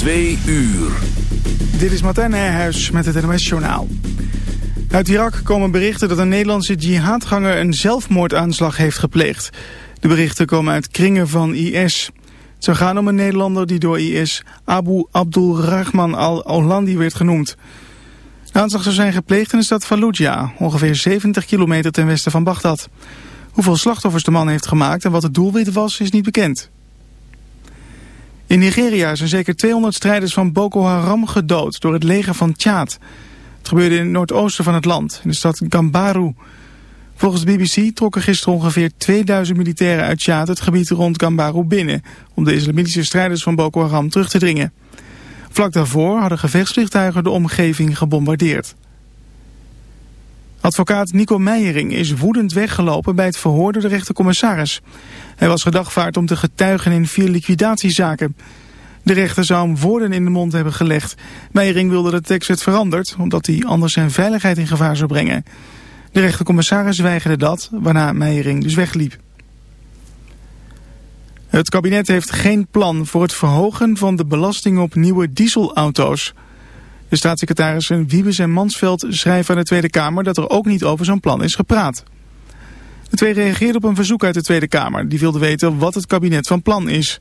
Twee uur. Dit is Martijn Nijhuis met het NOS Journaal. Uit Irak komen berichten dat een Nederlandse jihadganger een zelfmoordaanslag heeft gepleegd. De berichten komen uit kringen van IS. Het zou gaan om een Nederlander die door IS Abu Abdulrahman al-Olandi werd genoemd. De aanslag zou zijn gepleegd in de stad Fallujah, ongeveer 70 kilometer ten westen van Bagdad. Hoeveel slachtoffers de man heeft gemaakt en wat het doelwit was, is niet bekend. In Nigeria zijn zeker 200 strijders van Boko Haram gedood door het leger van Tjaad. Het gebeurde in het noordoosten van het land, in de stad Gambaru. Volgens de BBC trokken gisteren ongeveer 2000 militairen uit Tjaad het gebied rond Gambaru binnen... om de islamitische strijders van Boko Haram terug te dringen. Vlak daarvoor hadden gevechtsvliegtuigen de omgeving gebombardeerd. Advocaat Nico Meijering is woedend weggelopen bij het verhoor door de rechtercommissaris. Hij was gedagvaard om te getuigen in vier liquidatiezaken. De rechter zou hem woorden in de mond hebben gelegd. Meijering wilde dat de tekst werd veranderd, omdat hij anders zijn veiligheid in gevaar zou brengen. De rechtercommissaris weigerde dat, waarna Meijering dus wegliep. Het kabinet heeft geen plan voor het verhogen van de belasting op nieuwe dieselauto's. De staatssecretarissen Wiebes en Mansveld schrijven aan de Tweede Kamer dat er ook niet over zo'n plan is gepraat. De twee reageerden op een verzoek uit de Tweede Kamer. Die wilde weten wat het kabinet van plan is.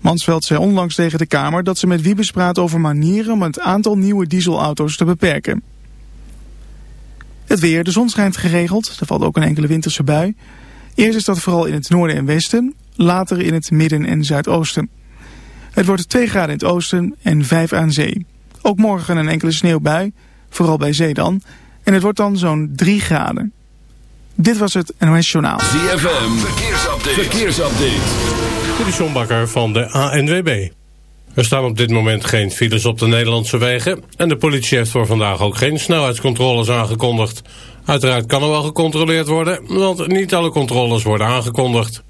Mansveld zei onlangs tegen de Kamer dat ze met Wiebes praat over manieren om het aantal nieuwe dieselauto's te beperken. Het weer, de zon schijnt geregeld, er valt ook een enkele winterse bui. Eerst is dat vooral in het noorden en westen, later in het midden en zuidoosten. Het wordt 2 graden in het oosten en 5 aan zee. Ook morgen een enkele sneeuwbui, vooral bij zee dan. En het wordt dan zo'n 3 graden. Dit was het NOS Journaal. ZFM, verkeersupdate. verkeersupdate. Dit is John Bakker van de ANWB. Er staan op dit moment geen files op de Nederlandse wegen... en de politie heeft voor vandaag ook geen snelheidscontroles aangekondigd. Uiteraard kan er wel gecontroleerd worden... want niet alle controles worden aangekondigd.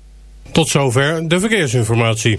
Tot zover de verkeersinformatie.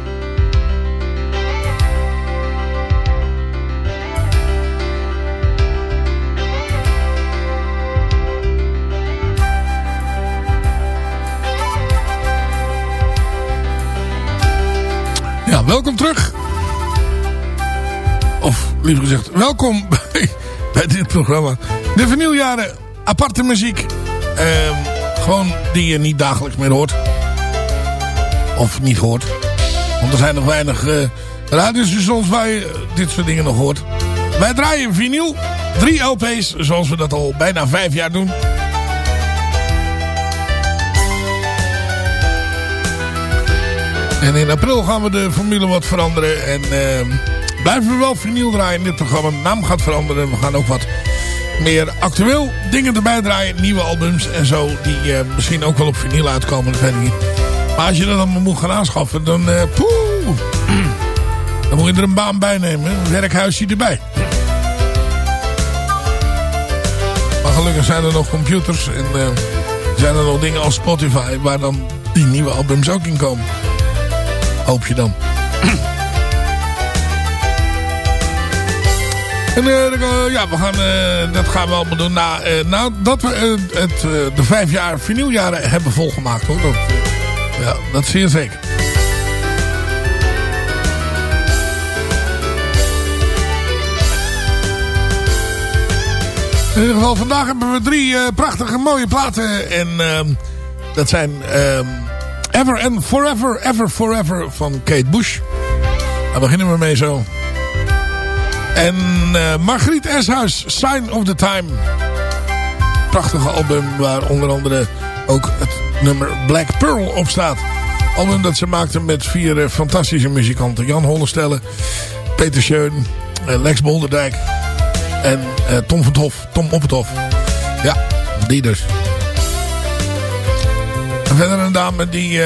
Ja, welkom terug. Of liever gezegd, welkom bij, dit programma. De vinyljaren, aparte muziek. Ehm, gewoon die je niet dagelijks meer hoort. Of niet hoort. Want er zijn nog weinig uh, radiostations waar je uh, dit soort dingen nog hoort. Wij draaien vinyl. Drie LP's, zoals we dat al bijna vijf jaar doen. En in april gaan we de formule wat veranderen. En uh, blijven we wel vinyl draaien in dit programma. De naam gaat veranderen. We gaan ook wat meer actueel dingen erbij draaien. Nieuwe albums en zo. Die uh, misschien ook wel op vinyl uitkomen. Dat weet ik niet. Maar als je dat allemaal moet gaan aanschaffen. Dan, uh, poeh, dan moet je er een baan bij nemen. Een werkhuisje erbij. Maar gelukkig zijn er nog computers. En uh, zijn er nog dingen als Spotify. Waar dan die nieuwe albums ook in komen. Hoop je dan. En uh, ja, we gaan, uh, dat gaan we allemaal doen na, uh, nadat we het, de vijf jaar vinyljaren hebben volgemaakt. Hoor. Dat, ja, dat zeer zeker. In ieder geval, vandaag hebben we drie prachtige mooie platen. En ehm, dat zijn ehm, Ever and Forever, Ever Forever van Kate Bush. Daar beginnen we mee zo. En uh, Margriet Eshuis, Sign of the Time. Prachtige album waar onder andere ook het nummer Black Pearl op staat. Album dat ze maakte met vier uh, fantastische muzikanten. Jan Hollestelle, Peter Scheun, uh, Lex Bolderdijk en Tom van Hof, Tom op het Hof. Ja, die dus. En verder een dame die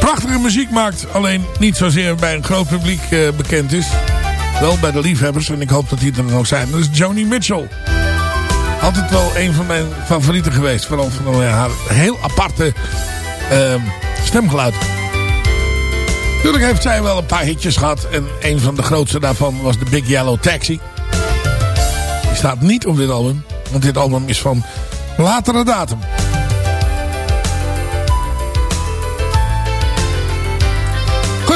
prachtige muziek maakt. Alleen niet zozeer bij een groot publiek bekend is. Wel bij de liefhebbers. En ik hoop dat die er nog zijn. Dat is Joni Mitchell. Altijd wel een van mijn favorieten geweest. Vooral van haar heel aparte uh, stemgeluid. Natuurlijk heeft zij wel een paar hitjes gehad. En een van de grootste daarvan was de Big Yellow Taxi. Die staat niet op dit album. Want dit album is van latere datum.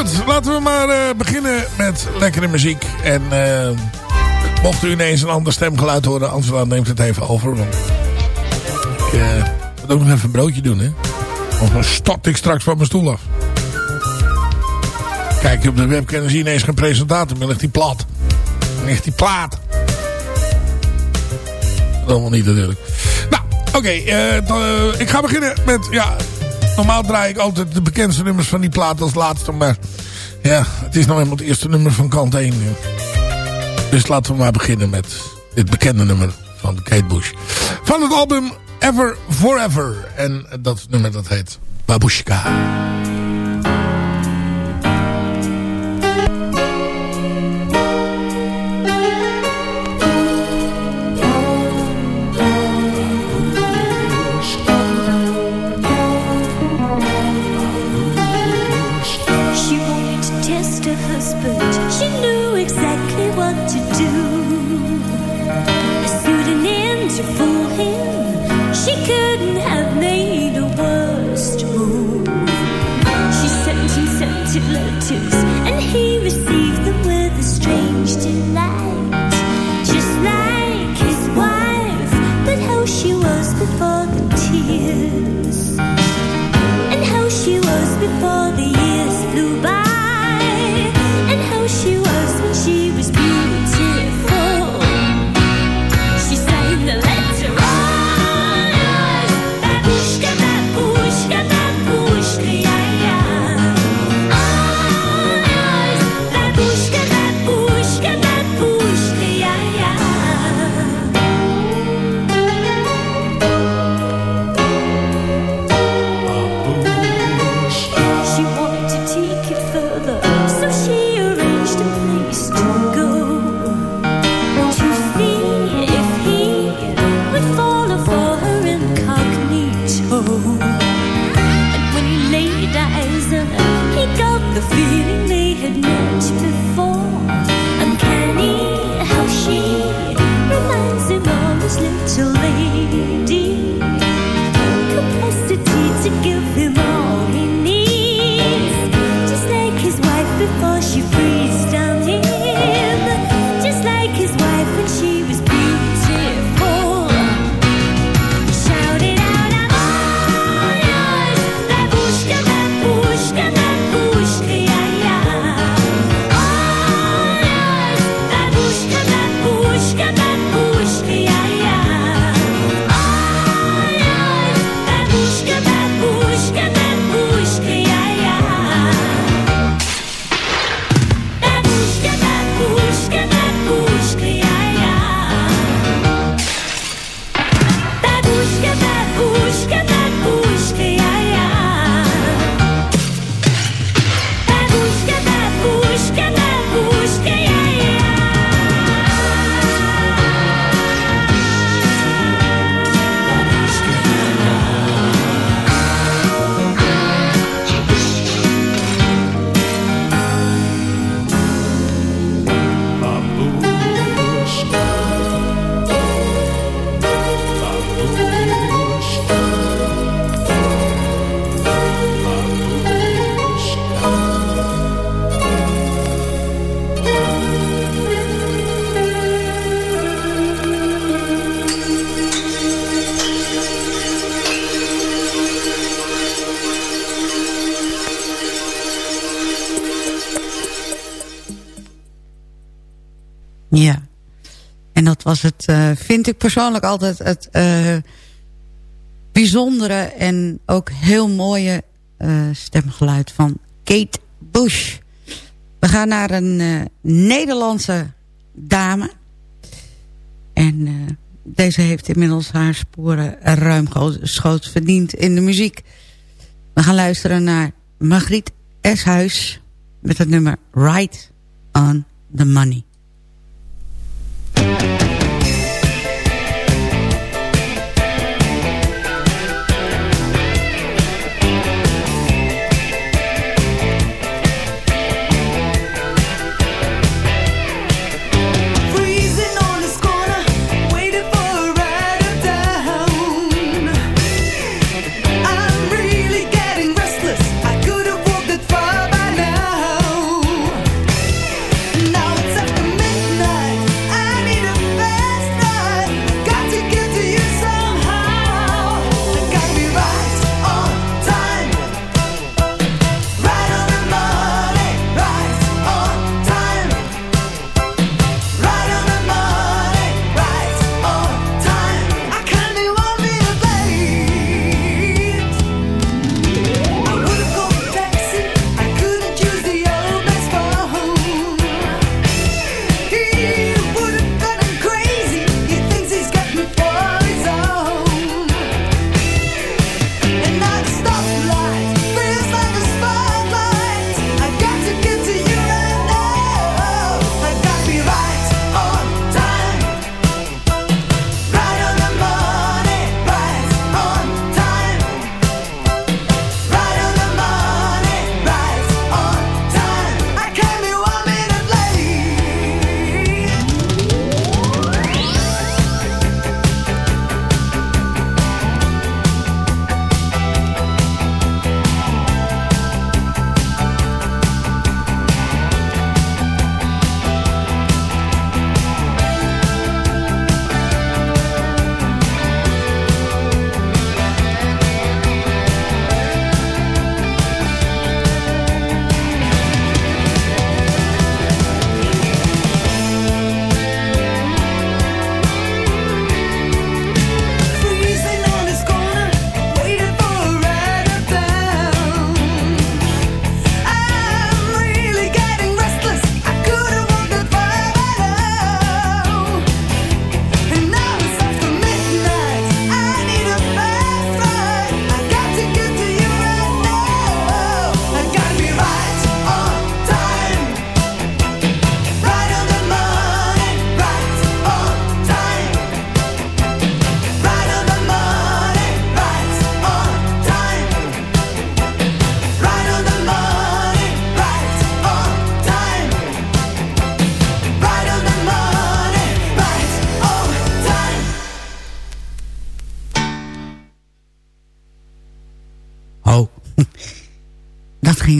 Goed, laten we maar uh, beginnen met lekkere muziek. En uh, mocht u ineens een ander stemgeluid horen, Angela neemt het even over. Want ik uh, moet ook nog even een broodje doen, hè. Dan stort ik straks van mijn stoel af. Kijk, op de webcam zie je ineens geen presentator, maar ligt die plat. Dan ligt die plaat. Dat allemaal niet natuurlijk. Nou, oké. Ik ga beginnen met, ja, Normaal draai ik altijd de bekendste nummers van die plaat als laatste. Maar ja, het is nou eenmaal het eerste nummer van kant 1. Dus laten we maar beginnen met dit bekende nummer van Kate Bush. Van het album Ever Forever. En dat nummer dat heet Babushka. Was het, uh, vind ik persoonlijk altijd het uh, bijzondere en ook heel mooie uh, stemgeluid van Kate Bush. We gaan naar een Nederlandse dame. En deze heeft inmiddels haar sporen ruimschoots verdiend in de muziek. We gaan luisteren naar Margriet Eshuis met het nummer Right on the Money.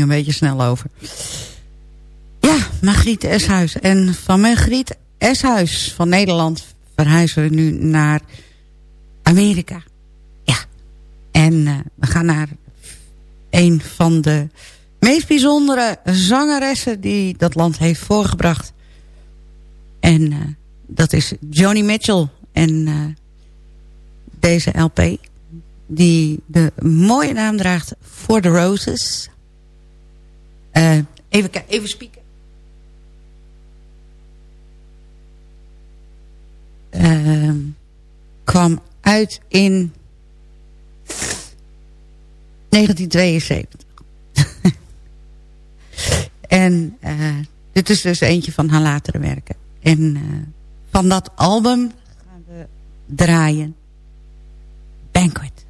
Een beetje snel over. Ja, Margriet Eshuis. En van Margriet Eshuis van Nederland verhuizen we nu naar Amerika. Ja. En uh, we gaan naar een van de meest bijzondere zangeressen die dat land heeft voorgebracht. En uh, dat is Joni Mitchell. En uh, deze LP die de mooie naam draagt For the Roses. Uh, even, even spieken. Uh, kwam uit in 1972. en uh, dit is dus eentje van haar latere werken. En uh, van dat album gaan we draaien Banquet.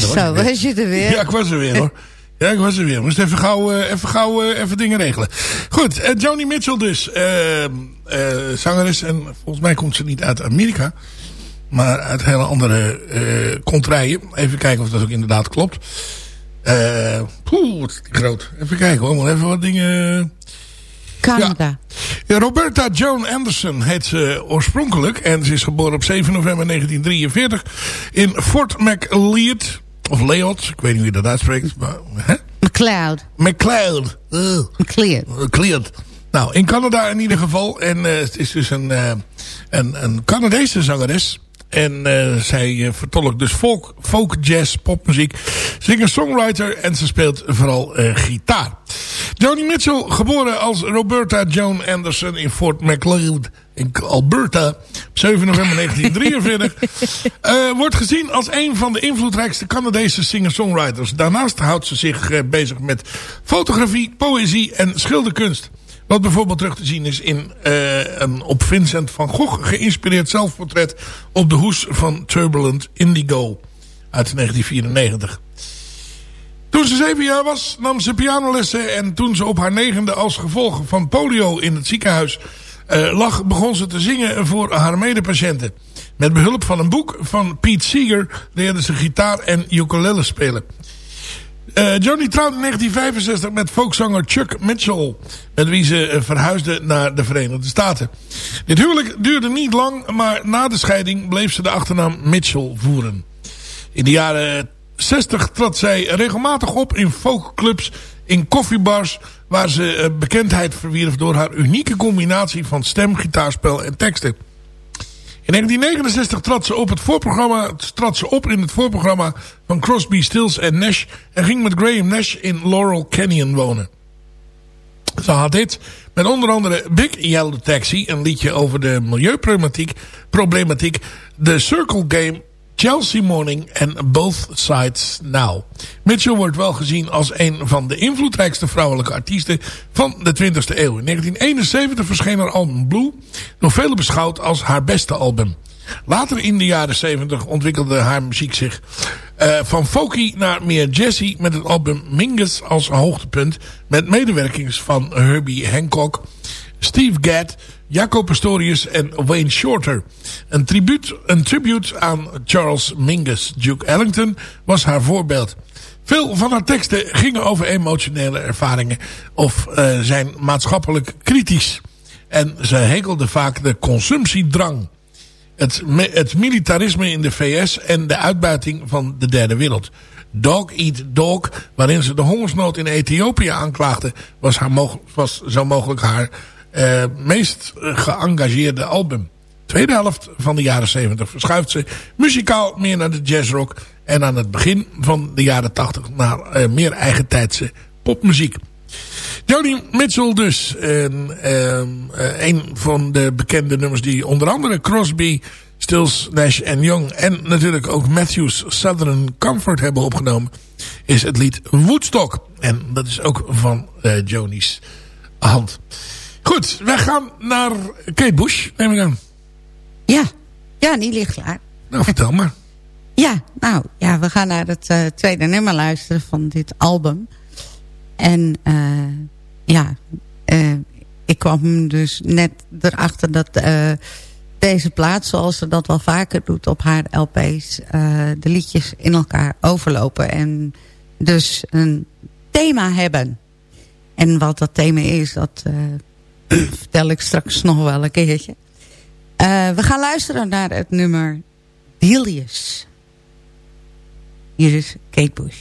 Zo, dat was je er weer. Ja, ik was er weer hoor. Ja, ik was er weer. Moest even gauw, eh, even, gauw eh, even dingen regelen. Goed, eh, Joni Mitchell dus. zangeres. En volgens mij komt ze niet uit Amerika. Maar uit hele andere eh contraien. Even kijken of dat ook inderdaad klopt. Eh poeh, wat groot. Even kijken hoor. Even wat dingen... Canada. Ja, Roberta Joan Anderson heet ze oorspronkelijk. En ze is geboren op 7 november 1943 in Fort McLeod. Of Leod, ik weet niet hoe je dat uitspreekt. Maar, hè? McLeod. McLeod. Uh, McLeod. McLeod. Nou, in Canada in ieder geval. En eh, het is dus een, eh, een, een Canadese zangeres. En eh, zij eh, vertolkt dus folk, folk, jazz, popmuziek. Singer-songwriter en ze speelt vooral eh, gitaar. Joni Mitchell, geboren als Roberta Joan Anderson in Fort McLeod in Alberta. Op 7 november 1943. eh, wordt gezien als een van de invloedrijkste Canadese singer-songwriters. Daarnaast houdt ze zich bezig met fotografie, poëzie en schilderkunst. Wat bijvoorbeeld terug te zien is in uh, een op Vincent van Gogh geïnspireerd zelfportret op de hoes van Turbulent Indigo uit 1994. Toen ze zeven jaar was, nam ze pianolessen en toen ze op haar negende als gevolg van polio in het ziekenhuis uh, lag, begon ze te zingen voor haar medepatiënten. Met behulp van een boek van Pete Seeger leerde ze gitaar en ukulele spelen. Uh, Johnny trouwde in 1965 met folkzanger Chuck Mitchell. Met wie ze uh, verhuisde naar de Verenigde Staten. Dit huwelijk duurde niet lang. Maar na de scheiding bleef ze de achternaam Mitchell voeren. In de jaren 60 trad zij regelmatig op in folkclubs. In koffiebars. Waar ze uh, bekendheid verwierf door haar unieke combinatie van stem, gitaarspel en teksten. In 1969 trad ze, op het voorprogramma, trad ze op in het voorprogramma van Crosby, Stills en Nash. En ging met Graham Nash in Laurel Canyon wonen. Ze had dit met onder andere Big Yellow Taxi. Een liedje over de milieuproblematiek. Problematiek. The Circle Game. Chelsea Morning en Both Sides Now. Mitchell wordt wel gezien als een van de invloedrijkste vrouwelijke artiesten van de 20e eeuw. In 1971 verscheen haar album Blue, door velen beschouwd als haar beste album. Later in de jaren 70 ontwikkelde haar muziek zich uh, van folky naar meer jazzy met het album Mingus als hoogtepunt met medewerkings van Herbie Hancock, Steve Gadd, Jaco Pastorius en Wayne Shorter. Een tribute, een aan Charles Mingus. Duke Ellington was haar voorbeeld. Veel van haar teksten gingen over emotionele ervaringen of eh, zijn maatschappelijk kritisch. En ze hekelde vaak de consumptiedrang. Het, het militarisme in de VS en de uitbuiting van de derde wereld. Dog Eat Dog, waarin ze de hongersnood in Ethiopië aanklaagde... was, haar was zo mogelijk haar eh, meest geëngageerde album. Tweede helft van de jaren 70 verschuift ze muzikaal meer naar de jazzrock... en aan het begin van de jaren 80 naar eh, meer eigentijdse popmuziek. Joni Mitchell dus. Ehm, eh, een van de bekende nummers die onder andere Crosby, Stills, Nash en Young... en natuurlijk ook Matthews Southern Comfort hebben opgenomen... is het lied Woodstock. En dat is ook van eh Joni's hand. Goed, wij gaan naar Kate Bush, neem ik aan. Ja, ja, die ligt klaar. Nou, vertel maar. Ja, nou, ja, we gaan naar het eh, tweede nummer luisteren van dit album. En eh, ja, eh, ik kwam dus net erachter dat eh, deze plaat, zoals ze dat wel vaker doet op haar LP's, de liedjes in elkaar overlopen. En dus een thema hebben. En wat dat thema is, dat eh, vertel ik straks nog wel een keertje. Eh, we gaan luisteren naar het nummer Delius. Hier is Kate Bush.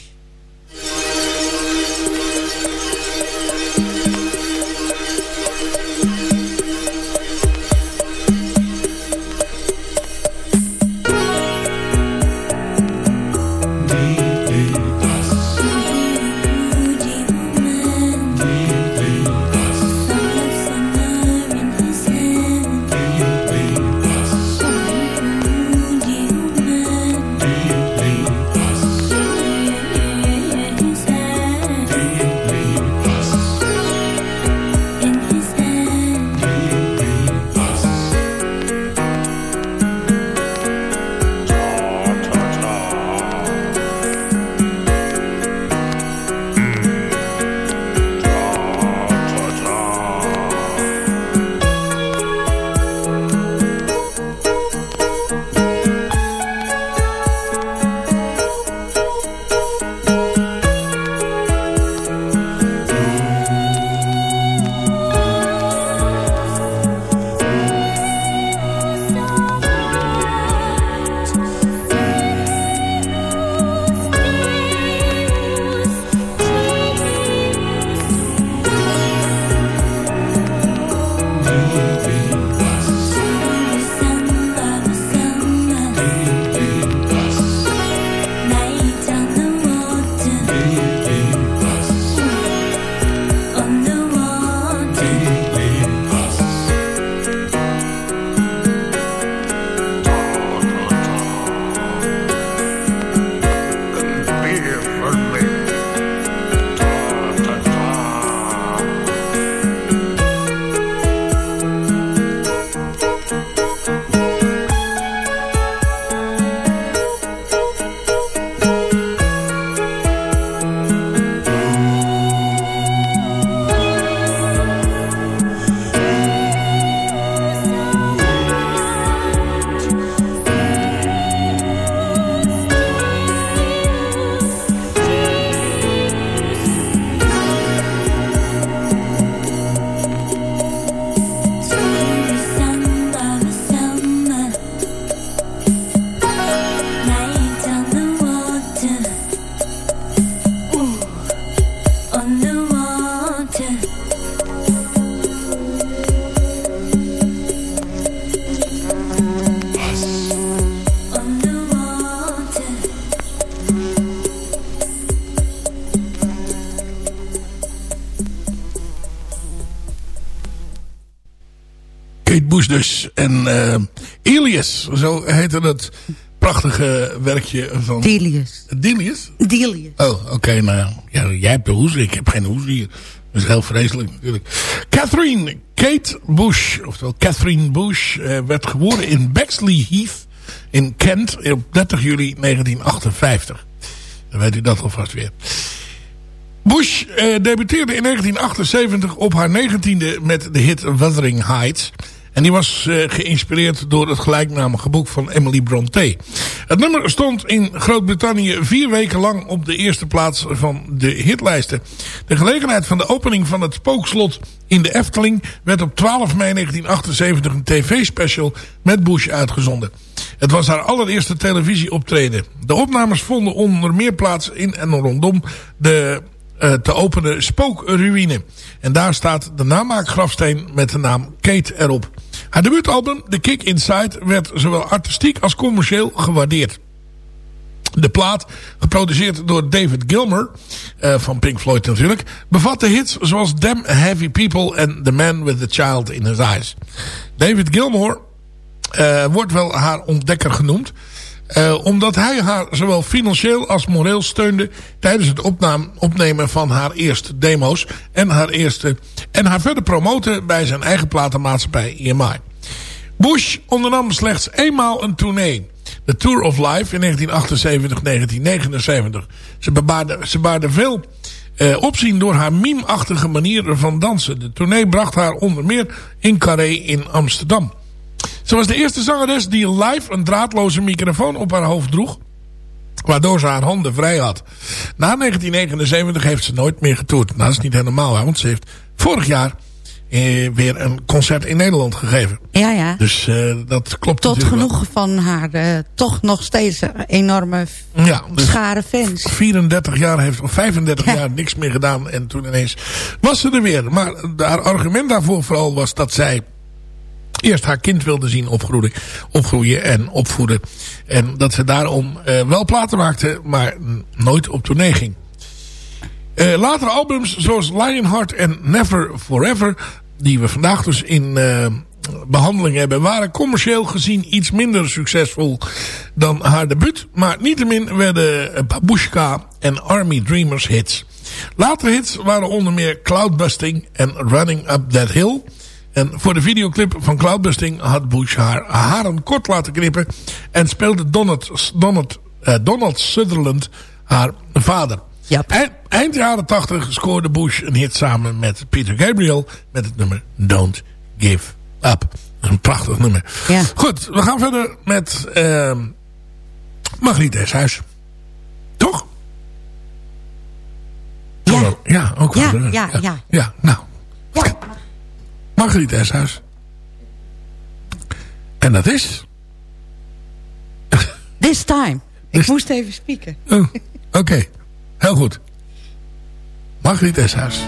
Elias, zo heette het prachtige werkje van... Delius. Delius? Delius. Oh, oké. nou ja. ja. Jij hebt de hoes, ik heb geen hoes hier. Dat is heel vreselijk natuurlijk. Catherine Kate Bush, oftewel Catherine Bush, eh, werd geboren in Bexley Heath in Kent op 30 juli 1958. Dan weet u dat alvast weer. Bush eh, debuteerde in 1978 op haar 19e met de hit Wuthering Heights. En die was uh, geïnspireerd door het gelijknamige boek van Emily Bronte. Het nummer stond in Groot-Brittannië vier weken lang op de eerste plaats van de hitlijsten. De gelegenheid van de opening van het spookslot in de Efteling werd op 12 mei 1978 een tv-special met Bush uitgezonden. Het was haar allereerste televisieoptreden. De opnames vonden onder meer plaats in en rondom de uh, te openen spookruïne. En daar staat de namaakgrafsteen met de naam Kate erop. Haar debuutalbum The Kick Inside werd zowel artistiek als commercieel gewaardeerd. De plaat, geproduceerd door David Gilmer, uh, van Pink Floyd natuurlijk, bevatte hits zoals Damn Heavy People en The Man with the Child in His Eyes. David Gilmore uh, wordt wel haar ontdekker genoemd. Uh, omdat hij haar zowel financieel als moreel steunde tijdens het opnemen van haar eerste demo's en haar, eerste, en haar verder promoten bij zijn eigen platenmaatschappij EMI. Bush ondernam slechts eenmaal een tournee. De Tour of Life in 1978-1979. Ze, ze baarde veel uh, opzien door haar meme-achtige manier van dansen. De tournee bracht haar onder meer in Carré in Amsterdam. Ze was de eerste zangeres die live een draadloze microfoon op haar hoofd droeg. Waardoor ze haar handen vrij had. Na 1979 heeft ze nooit meer getoerd. Nou, dat is niet helemaal waar, want ze heeft vorig jaar eh, weer een concert in Nederland gegeven. Ja, ja. Dus uh, dat klopt Tot genoegen van haar uh, toch nog steeds enorme ja, dus schare fans. 34 jaar heeft, of 35 jaar niks meer gedaan. En toen ineens was ze er weer. Maar haar argument daarvoor vooral was dat zij eerst haar kind wilde zien opgroeien, opgroeien en opvoeden. En dat ze daarom uh, wel platen maakte, maar nooit op tournee ging. Uh, latere albums zoals Lionheart en Never Forever, die we vandaag dus in uh, behandeling hebben, waren commercieel gezien iets minder succesvol dan haar debuut. Maar niettemin werden Babushka en Army Dreamers hits. Latere hits waren onder meer Cloudbusting en Running Up That Hill... En voor de videoclip van Cloudbusting had Bush haar haren kort laten knippen. En speelde Donald, Donald, uh, Donald Sutherland haar vader. Yep. Eind, eind jaren 80 scoorde Bush een hit samen met Peter Gabriel. Met het nummer Don't Give Up. Een prachtig nummer. Ja. Goed, we gaan verder met uh, Margriet Eshuis. Toch? Ja. Ja, ook wel. Ja, ja, ja. Ja, nou. Margriet Eshuis. En dat is... This time. Ik moest even spieken. Oh, Oké, okay. heel goed. Margriet Eshuis.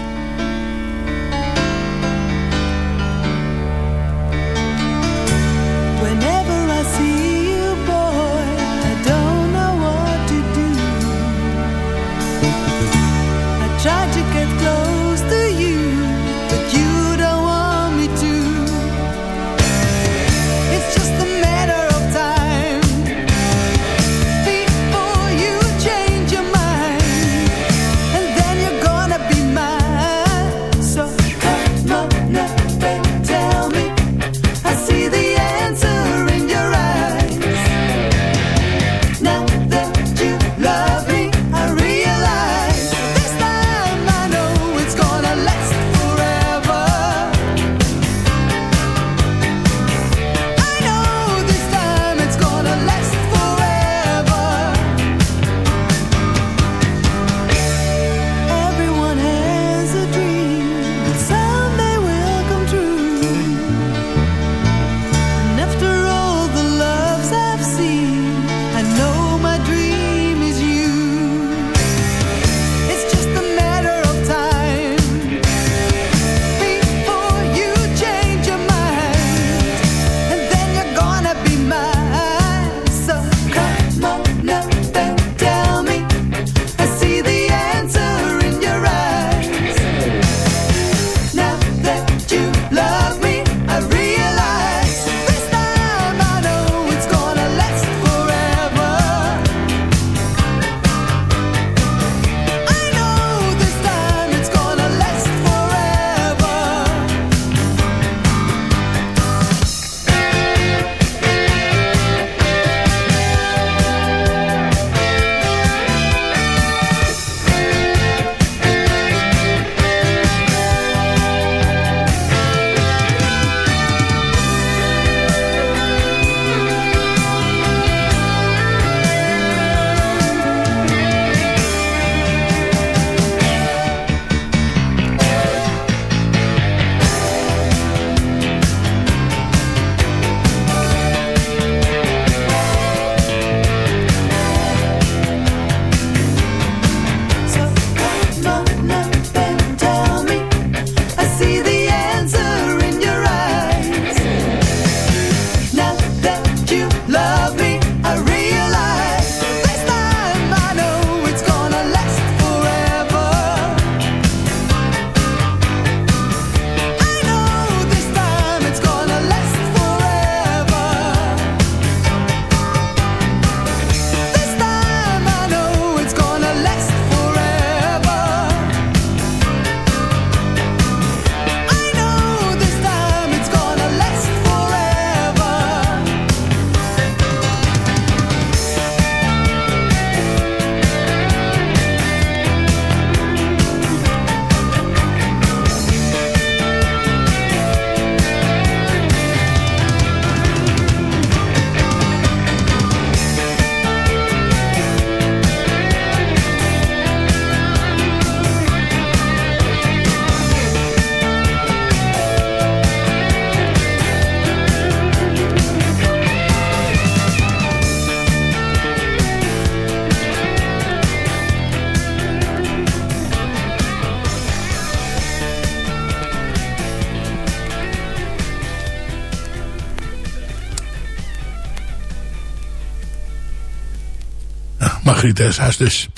Margriet Eshuis dus.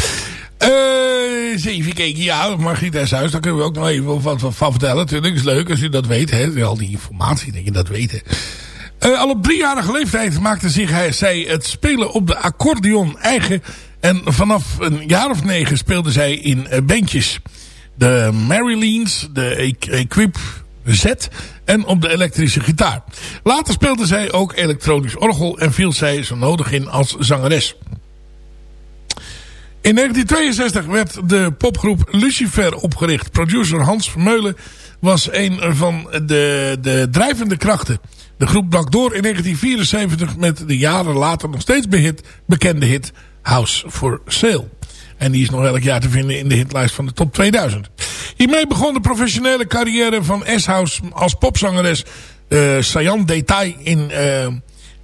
Eh, eens even kijken. Ja, Margriet Eshuis, daar kunnen we ook nog even wat van vertellen. Natuurlijk is leuk als u dat weet. Hè. Al die informatie, dat je dat weet. Hè. Uh, al op driejarige leeftijd maakte zich hij, zij het spelen op de accordeon eigen. En vanaf een jaar of negen speelde zij in uh, bandjes. De Marileens, de Equip Z en op de elektrische gitaar. Later speelde zij ook elektronisch orgel en viel zij zo nodig in als zangeres. In 1962 werd de popgroep Lucifer opgericht. Producer Hans Vermeulen was een van de, de drijvende krachten. De groep brak door in 1974 met de jaren later nog steeds behit, bekende hit House for Sale. En die is nog elk jaar te vinden in de hitlijst van de top 2000. Hiermee begon de professionele carrière van S-House als popzangeres. Uh, Sayan Detail in uh,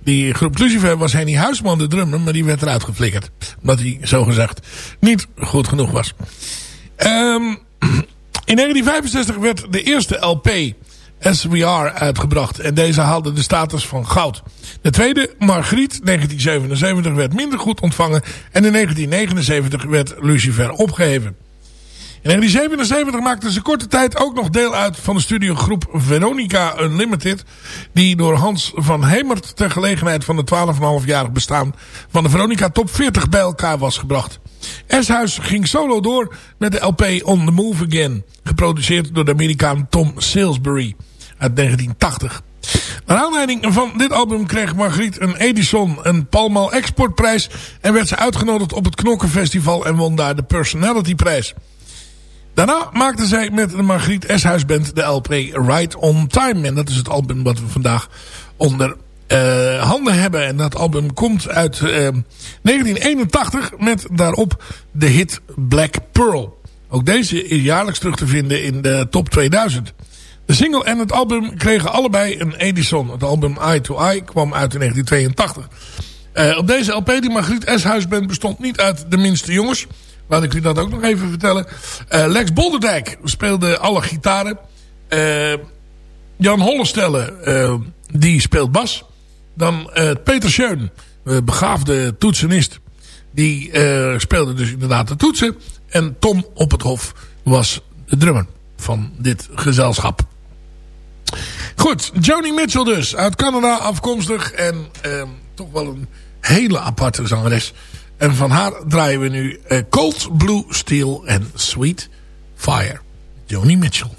die groep Lucifer was Henny Huisman de drummer. Maar die werd eruit geflikkerd. Omdat hij zogezegd niet goed genoeg was. Um, in 1965 werd de eerste LP Are uitgebracht. En deze haalde de status van goud. De tweede, Margriet, 1977, werd minder goed ontvangen. En in 1979 werd Lucifer opgeheven. In 1977 maakte ze korte tijd ook nog deel uit van de studiogroep Veronica Unlimited. Die door Hans van Hemert ter gelegenheid van het 12,5-jarig bestaan van de Veronica Top 40 bij elkaar was gebracht. Eshuis ging solo door met de LP On The Move Again. Geproduceerd door de Amerikaan Tom Salisbury uit 1980. Naar aanleiding van dit album kreeg Margriet een Edison een Palmal Exportprijs. En werd ze uitgenodigd op het Knokkenfestival en won daar de Personality prijs. Daarna maakte zij met de Margriet Eshuis Band de LP Right On Time. En dat is het album wat we vandaag onder uh, handen hebben. En dat album komt uit uh, 1981 met daarop de hit Black Pearl. Ook deze is jaarlijks terug te vinden in de top 2000. De single en het album kregen allebei een Edison. Het album Eye to Eye kwam uit in 1982. Uh, op deze LP, die Margriet Eshuis Band, bestond niet uit de minste jongens. Laat ik u dat ook nog even vertellen. Uh, Lex Bolderdijk speelde alle gitaren. Uh, Jan Hollestelle, uh, die speelt bas. Dan Peter Schön, begaafde toetsenist. Die speelde dus inderdaad de toetsen. En Tom op het hof was de drummer van dit gezelschap. Goed, Joni Mitchell dus. Uit Canada afkomstig. En toch wel een hele aparte zangeres. En van haar draaien we nu uh, Cold Blue Steel en Sweet Fire. Joni Mitchell.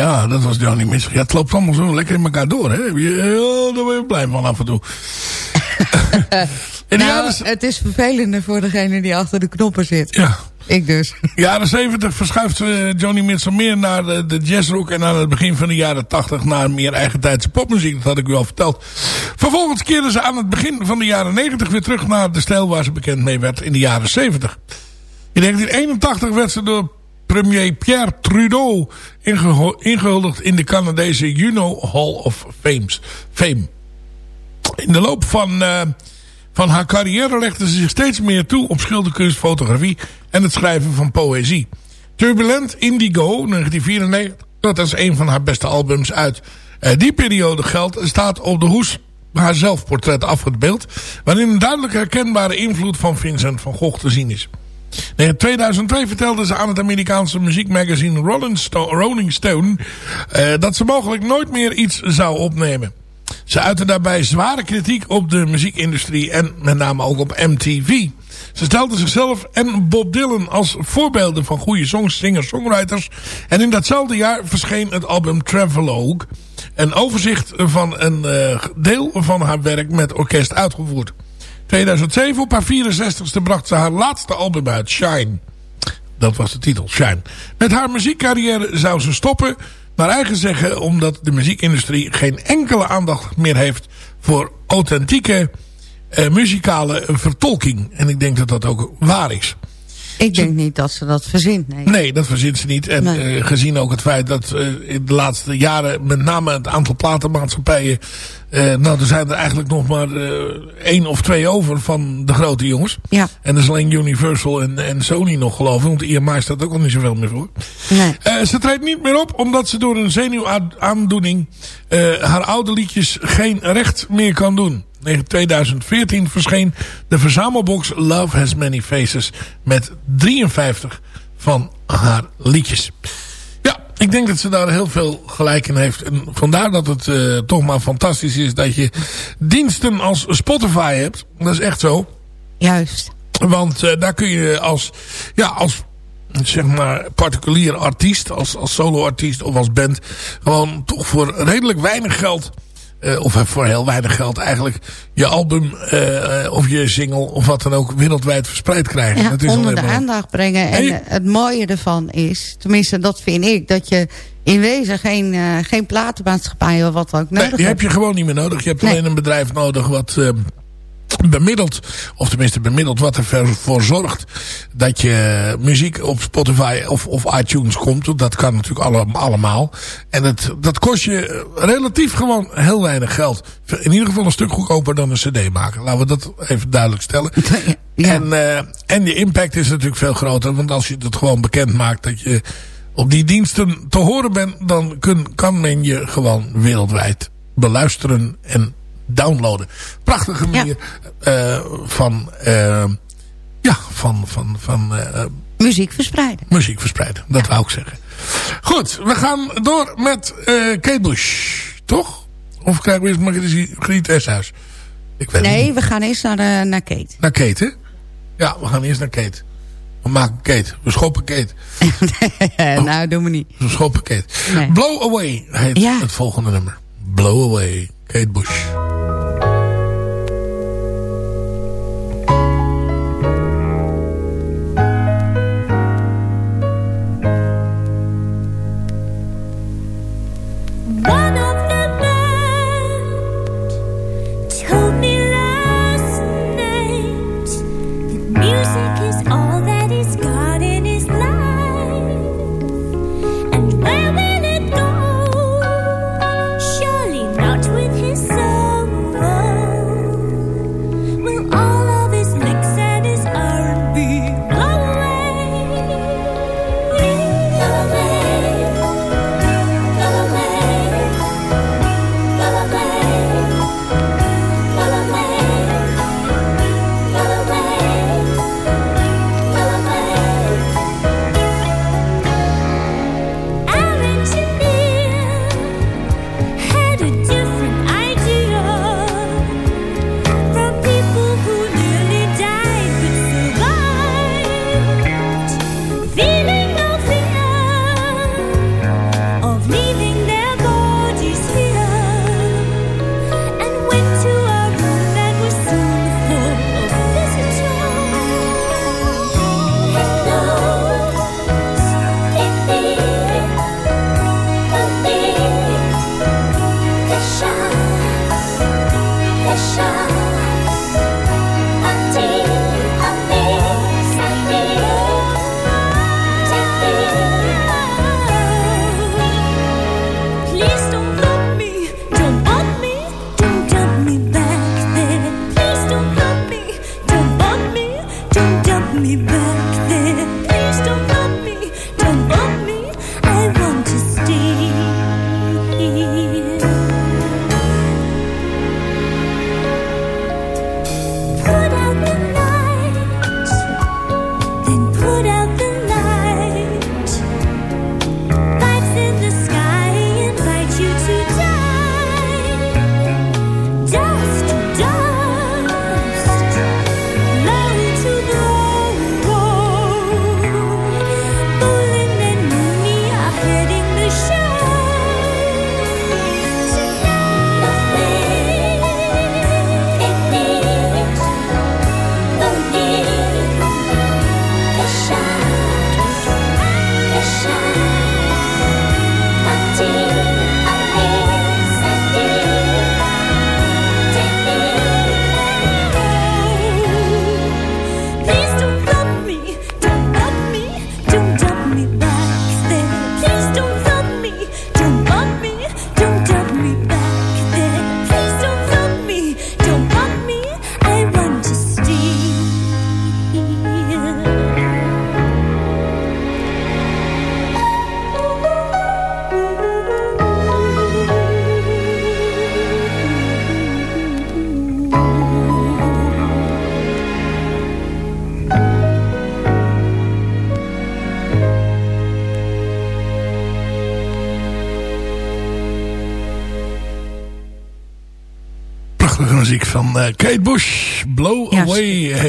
Ja, dat was Johnny Mitchell. Ja, het loopt allemaal zo lekker in elkaar door. Hè? Oh, daar ben je blij van af en toe. in Nou, jaren, het is vervelender voor degene die achter de knoppen zit. ja, Ik dus. jaren 70 verschuift eh, Johnny Mitchell meer naar de, de jazzrock... en aan het begin van de jaren 80 naar meer eigentijdse popmuziek. Dat had ik u al verteld. Vervolgens keerden ze aan het begin van de jaren 90 weer terug... naar de stijl waar ze bekend mee werd in de jaren 70. In 1981 werd ze door premier Pierre Trudeau ingehuldigd... in de Canadese Juno Hall of Fame. In de loop van, eh, van haar carrière legde ze zich steeds meer toe op schilderkunst, fotografie en het schrijven van poëzie. Turbulent Indigo, 1994, dat is een van haar beste albums uit eh, die periode geldt, staat op de hoes haar zelfportret afgebeeld, waarin een duidelijk herkenbare invloed van Vincent van Gogh te zien is. In 2002 vertelde ze aan het Amerikaanse muziekmagazine Rolling Stone, eh, dat ze mogelijk nooit meer iets zou opnemen. Ze uitte daarbij zware kritiek op de muziekindustrie en met name ook op MTV. Ze stelde zichzelf en Bob Dylan als voorbeelden van goede songs, singers, songwriters. En in datzelfde jaar verscheen het album Travelogue. Een overzicht van een eh, deel van haar werk met orkest uitgevoerd. 2007 op haar 64ste bracht ze haar laatste album uit, Shine. Dat was de titel, Shine. Met haar muziekcarrière zou ze stoppen, naar eigen zeggen, omdat de muziekindustrie geen enkele aandacht meer heeft voor authentieke eh, muzikale vertolking. En ik denk dat dat ook waar is. Ik denk niet dat ze dat verzint, nee. Nee, dat verzint ze niet. En Nee. eh, gezien ook het feit dat eh, in de laatste jaren met name het aantal platenmaatschappijen... eh, nou, er zijn er eigenlijk nog maar één of twee over van de grote jongens. Ja, En dat is alleen Universal en, en Sony nog geloof ik. Want EMI staat ook al niet zoveel meer voor. nee. Ze treedt niet meer op omdat ze door een zenuwaandoening haar oude liedjes geen recht meer kan doen. In 2014 verscheen de verzamelbox Love Has Many Faces met 53 van haar liedjes. Ja, ik denk dat ze daar heel veel gelijk in heeft. En vandaar dat het eh, toch maar fantastisch is dat je diensten als Spotify hebt. Dat is echt zo. Juist. Want eh, daar kun je als, ja, als zeg maar particulier artiest, als, als solo-artiest of als band, gewoon toch voor redelijk weinig geld, eh, of voor heel weinig geld eigenlijk, je album eh, of je single of wat dan ook wereldwijd verspreid krijgen. Ja, Dat is onder de maar- aandacht brengen. En het mooie ervan is, tenminste dat vind ik, dat je in wezen geen, eh, geen platenmaatschappij of wat ook Nee, nodig die heb je gewoon niet meer nodig. Je hebt Nee. alleen een bedrijf nodig wat bemiddelt, of tenminste bemiddelt wat ervoor zorgt dat je muziek op Spotify of, of iTunes komt. Dat kan natuurlijk alle, allemaal. En het, dat kost je relatief gewoon heel weinig geld. In ieder geval een stuk goedkoper dan een cd maken. Laten we dat even duidelijk stellen. Ja. En, eh, en je impact is natuurlijk veel groter. Want als je het gewoon bekend maakt dat je op die diensten te horen bent... dan kun, kan men je gewoon wereldwijd beluisteren en downloaden. Prachtige manier eh, van, eh, ja, van, van, van eh, Muziek verspreiden. muziek verspreiden. Dat wou ik zeggen. Goed, we gaan door met Kate Bush. Toch? Of krijgen we eerst Margriet Griet Eshuis? Ik weet niet. Nee, we gaan eerst naar, naar Kate. Naar Kate, hè? Ja, we gaan eerst naar Kate. We maken Kate. We schoppen Kate. nou, doe me niet. We schoppen Kate. Nee. Blow Away heet Ja. het volgende nummer. Blow Away, Kate Bush.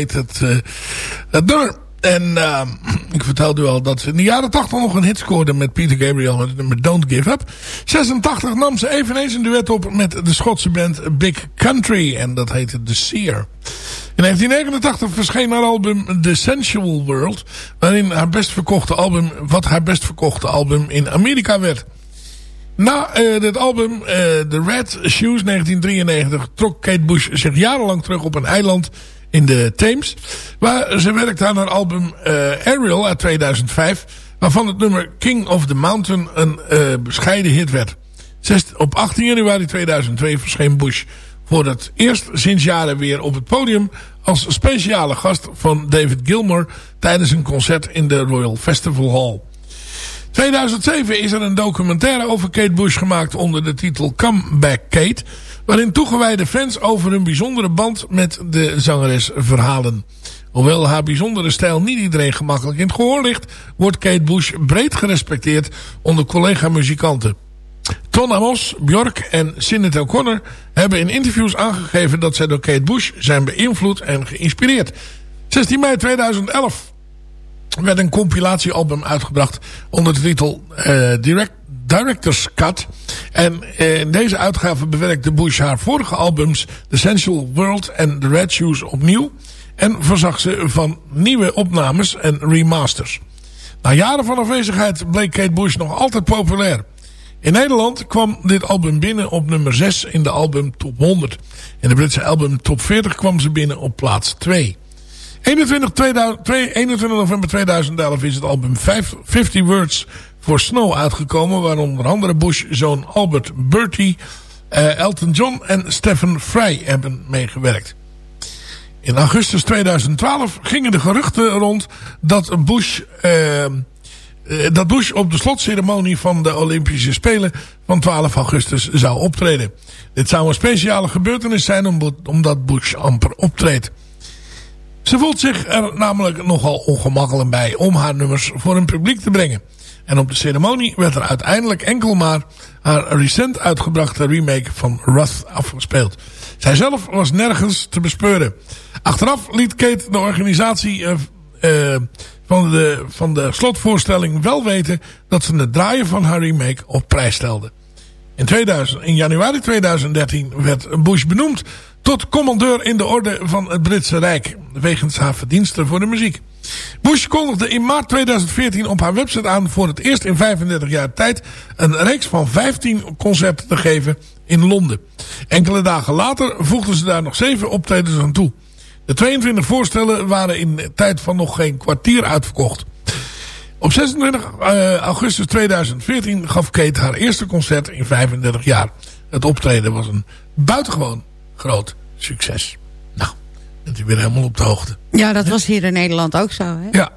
Heet het, uh. En uh, ik vertelde u al dat ze in de jaren 80 nog een hit scoorde met Peter Gabriel met het nummer Don't Give Up. 86 nam ze eveneens een duet op met de Schotse band Big Country. En dat heette The Seer. In 1989 verscheen haar album The Sensual World. Waarin haar best verkochte album, wat haar best verkochte album in Amerika werd. Na uh, dit album, uh, The Red Shoes 1993, trok Kate Bush zich jarenlang terug op een eiland in de Thames. Waar ze werkte aan haar album uh, Ariel uit 2005. Waarvan het nummer King of the Mountain een bescheiden hit werd. Op 18 januari 2002 verscheen Bush voor het eerst sinds jaren weer op het podium als speciale gast van David Gilmour tijdens een concert in de Royal Festival Hall. 2007 is er een documentaire over Kate Bush gemaakt onder de titel Come Back Kate. Waarin toegewijde fans over hun bijzondere band met de zangeres verhalen. Hoewel haar bijzondere stijl niet iedereen gemakkelijk in het gehoor ligt... wordt Kate Bush breed gerespecteerd onder collega-muzikanten. Ton Amos, Björk en Sinead O'Connor hebben in interviews aangegeven... dat zij door Kate Bush zijn beïnvloed en geïnspireerd. 16 mei 2011 werd een compilatiealbum uitgebracht onder de titel uh, Direct, Director's Cut. En uh, in deze uitgave bewerkte Bush haar vorige albums The Sensual World en The Red Shoes opnieuw. En verzag ze van nieuwe opnames en remasters. Na jaren van afwezigheid bleek Kate Bush nog altijd populair. In Nederland kwam dit album binnen op nummer 6 in de album Top 100. In de Britse album Top 40 kwam ze binnen op plaats 2. 21, 2000, 21 november 2011 is het album 50 Words for Snow uitgekomen. Waar onder andere Bush zoon Albert Bertie, uh, Elton John en Stephen Fry hebben meegewerkt. In augustus 2012 gingen de geruchten rond dat Bush, uh, dat Bush op de slotceremonie van de Olympische Spelen van 12 augustus zou optreden. Dit zou een speciale gebeurtenis zijn omdat Bush amper optreedt. Ze voelt zich er namelijk nogal ongemakkelijk bij om haar nummers voor een publiek te brengen. En op de ceremonie werd er uiteindelijk enkel maar haar recent uitgebrachte remake van Wrath afgespeeld. Zij zelf was nergens te bespeuren. Achteraf liet Kate de organisatie uh, uh, van, de, van de slotvoorstelling wel weten dat ze het draaien van haar remake op prijs stelde. In, 2000, in januari 2013 werd Bush benoemd tot commandeur in de orde van het Britse Rijk. Wegens haar verdiensten voor de muziek. Bush kondigde in maart 2014 op haar website aan voor het eerst in 35 jaar tijd een reeks van 15 concerten te geven in Londen. Enkele dagen later voegden ze daar nog 7 optredens aan toe. De 22 voorstellen waren in tijd van nog geen kwartier uitverkocht. Op 26 uh, augustus 2014 gaf Kate haar eerste concert in 35 jaar. Het optreden was een buitengewoon groot succes. Nou, bent u weer helemaal op de hoogte. Ja, dat was hier in Nederland ook zo, hè? Ja,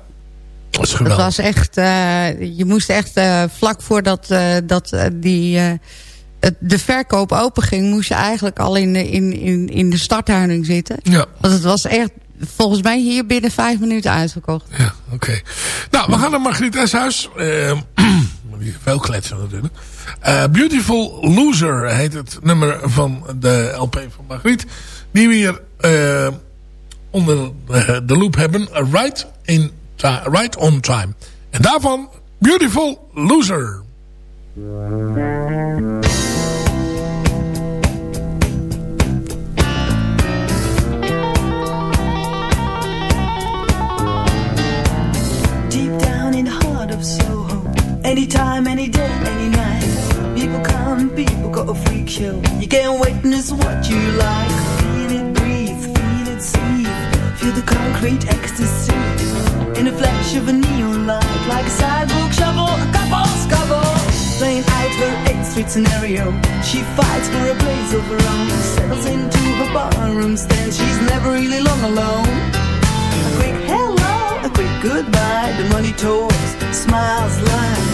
dat is geweldig. Dat was echt, uh, je moest echt uh, vlak voordat uh, dat, die, het, de verkoop open ging... moest je eigenlijk al in, in, in, in de starthuining zitten. Ja. Want het was echt volgens mij hier binnen vijf minuten uitverkocht. Ja, oké. Nou, we gaan naar Margriet Eshuis. Uh, veel kletsen natuurlijk. Uh, Beautiful Loser heet het nummer van de LP van Margriet. Die we hier uh, onder uh, de loop hebben. Right, in right on Time. En daarvan Beautiful Loser. Anytime, any day, any night. People come, people go a freak show. You can't witness what you like. Feel it breathe, feel it see. Feel the concrete ecstasy. In a flash of a neon light. Like a sidewalk shovel, a couple scuffle. Playing out her 8th Street scenario. She fights for a place of her own. Settles into her barroom stand. She's never really long alone. A quick hello, a quick goodbye. The money talks, smiles lie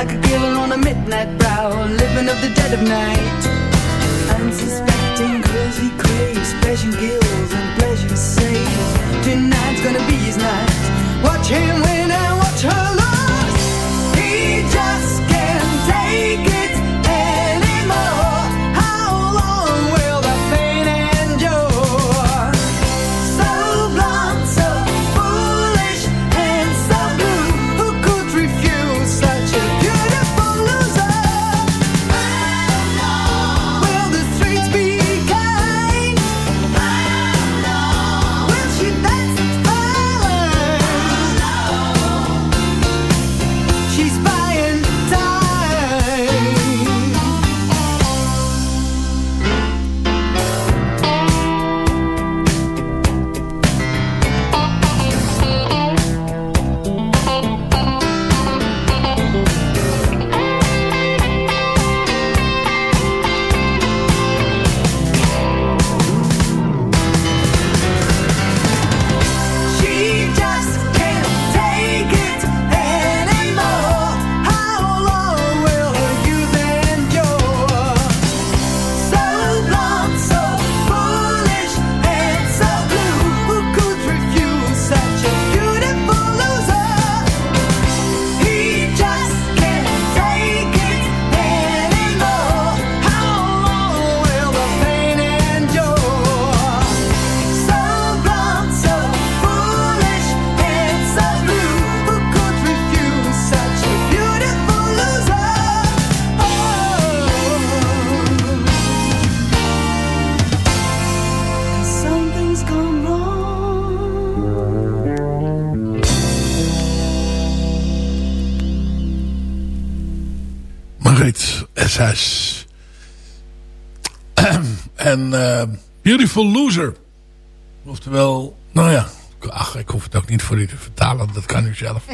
Like a killer on a midnight prowl Living of the dead of night. Unsuspecting he craves Pleasure gills and pleasure saves Tonight's gonna be his night. Watch him win and watch her lose. He just can't take Beautiful Loser. Oftewel, nou ja. Ach, ik hoef het ook niet voor u te vertalen. Dat kan u zelf.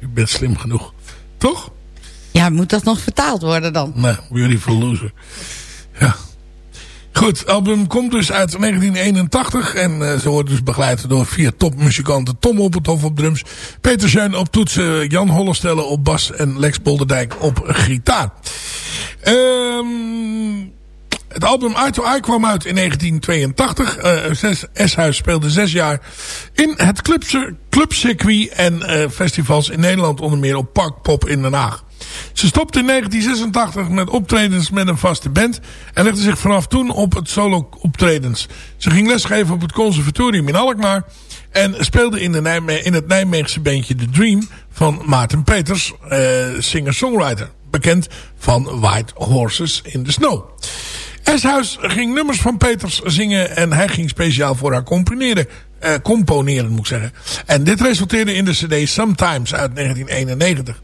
u bent slim genoeg. Toch? Ja, moet dat nog vertaald worden dan? Nee, Beautiful Loser. Ja. Goed, het album komt dus uit 1981. En eh, ze wordt dus begeleid door vier topmuzikanten. Tom Opperthoff op drums. Peter Zeun op toetsen. Jan Hollestelle op bas. En Lex Bolderdijk op gitaar. Ehm... Het album Eye to Eye kwam uit in 1982. Eh zes, S-Huis speelde zes jaar in het clubcir- clubcircuit en eh, festivals in Nederland. Onder meer op Parkpop in Den Haag. Ze stopte in 1986 met optredens met een vaste band. En legde zich vanaf toen op het solo optredens. Ze ging lesgeven op het conservatorium in Alkmaar. En speelde in, de in het Nijmeegse bandje The Dream van Maarten Peters. eh, Singer-songwriter. Bekend van White Horses in the Snow. Eshuis ging nummers van Peters zingen en hij ging speciaal voor haar componeren. eh, componeren moet ik zeggen. En dit resulteerde in de cd Sometimes uit 1991.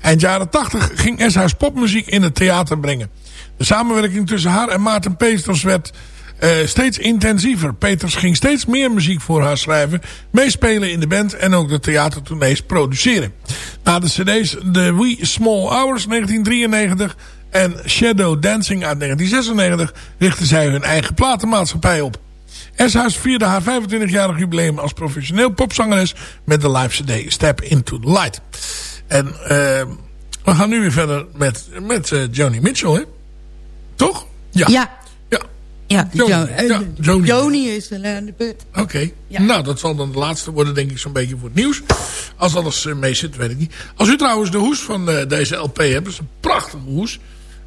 Eind jaren 80 ging Eshuis popmuziek in het theater brengen. De samenwerking tussen haar en Maarten Peters werd eh, steeds intensiever. Peters ging steeds meer muziek voor haar schrijven, meespelen in de band en ook de theatertournees produceren. Na de cd's The Wee Small Hours 1993 en Shadow Dancing uit 1996 richtten zij hun eigen platenmaatschappij op. Eshuis vierde haar 25-jarig jubileum als professioneel popzangeres met de live cd Step Into the Light. En uh, we gaan nu weer verder met, met uh, Joni Mitchell, hè? Toch? Ja. Ja. Ja. Ja, Joni. Jo- eh, Ja, Joni. Joni is wel aan de beurt. Oké. Ja. Nou, dat zal dan de laatste worden, denk ik, zo'n beetje voor het nieuws. Als alles uh, mee zit, weet ik niet. Als u trouwens de hoes van deze LP hebt, dat is een prachtige hoes.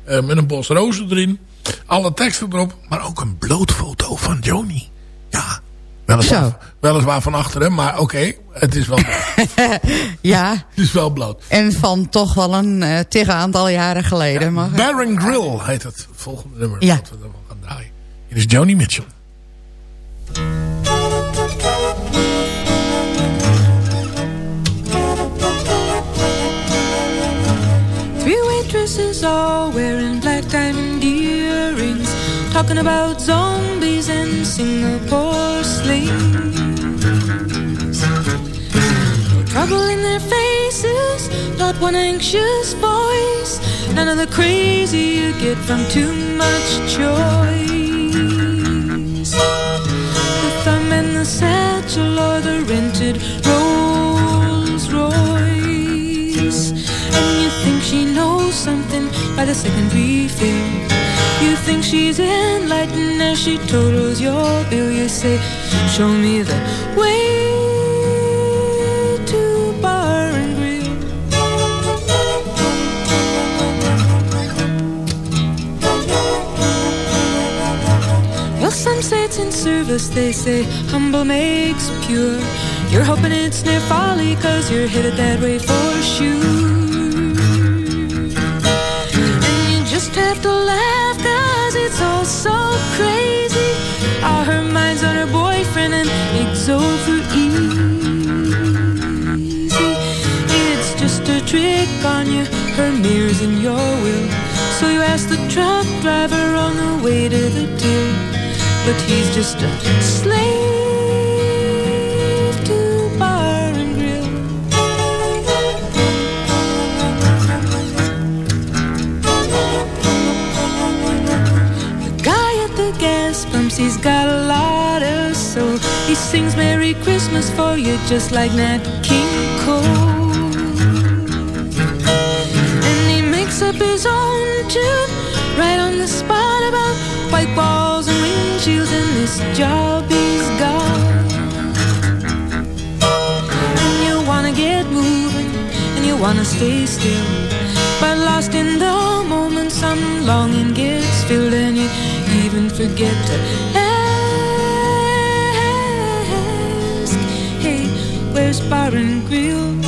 Uh, met een bos rozen erin. Alle teksten erop. Maar ook een blootfoto van Joni. Ja. Weliswaar, weliswaar van achteren, maar oké. het is wel Ja, het is wel bloot. en van toch wel een uh, tegen aantal jaren geleden. maar, Baron Grill heet het volgende nummer Ja. dat we ervan gaan draaien. Hier is Joni Mitchell. Waitresses all wearing black diamond earrings, talking about zombies and Singapore slings. No trouble in their faces, not one anxious voice. None of the crazy you get from too much choice. The thumb and the satchel or the rented Rolls secondary feel. You think she's enlightened as she totals your bill. You say, Show me the way to bar and. Well, some say it's in service, they say humble makes pure. You're hoping it's near folly, cause you're headed that way for sure. Have to laugh, cause it's all so crazy. All her mind's on her boyfriend and it's over easy. It's just a trick on you, her mirror's in your will. So you ask the truck driver on the way to the till. But he's just a slave he's got a lot of soul. He sings Merry Christmas for you just like Nat King Cole. And he makes up his own tune right on the spot about white walls and windshields and this job he's got. And you wanna get moving and you wanna stay still. But lost in the moment, some longing gets forget to ask, Hey, where's Bar and Grill?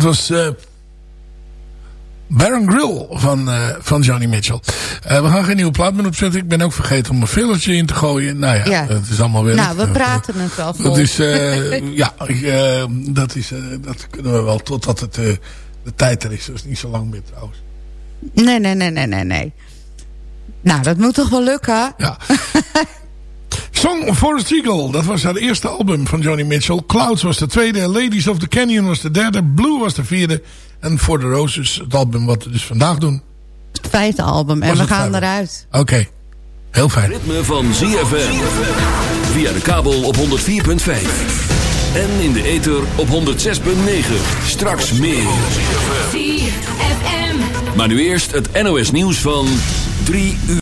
Dat was eh Baron Grill van, eh, van Johnny Mitchell. Eh, we gaan geen nieuwe plaat meer opzetten. Ik ben ook vergeten om een fillertje in te gooien. Nou ja, Ja. het is allemaal weer... Nou, we praten het wel vol. Dat is, ja, dat, is, dat kunnen we wel totdat het, de tijd er is. Dat is niet zo lang meer trouwens. Nee, nee, nee, nee, nee, nee. Nou, dat moet toch wel lukken? Ja. Song for a Seagull, dat was haar eerste album van Johnny Mitchell. Clouds was de tweede, Ladies of the Canyon was de derde, Blue was de vierde. En For the Roses, het album wat we dus vandaag doen. Het vijfde album. En we gaan vijfde? eruit. Oké, heel fijn. Ritme van ZFM. Via de kabel op 104.5. En in de ether op 106.9. Straks meer. ZFM. Maar nu eerst het NOS nieuws van 3 uur.